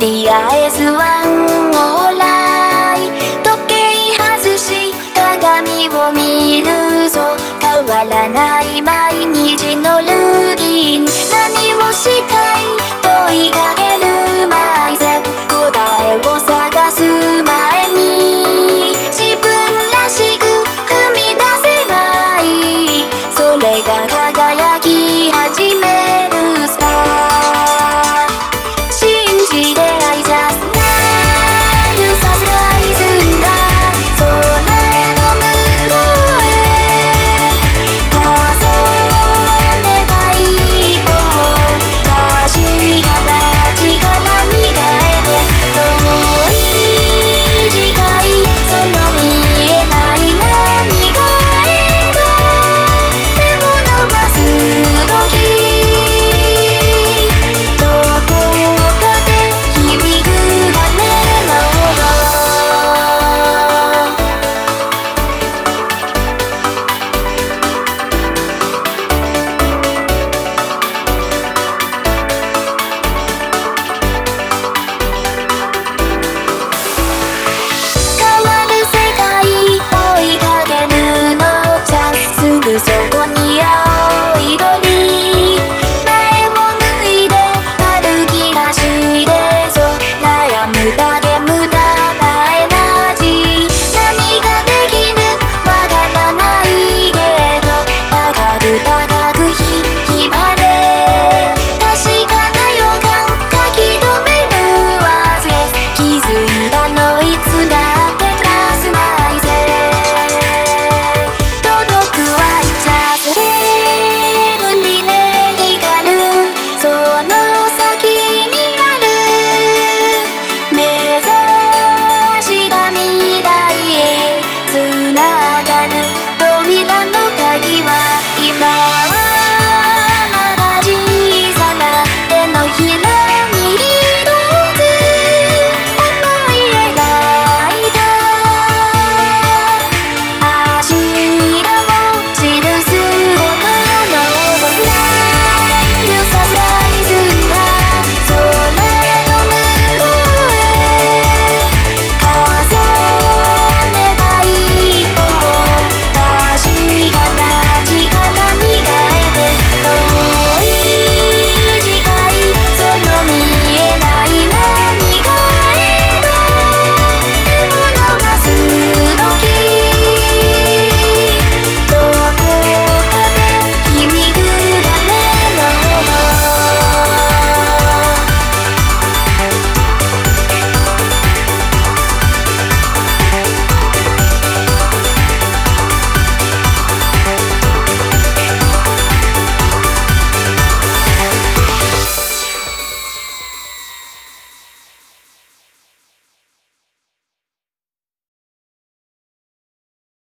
りあえずワンオーライ。時計外し鏡を見るぞ。変わらない毎日のルーティン。何をした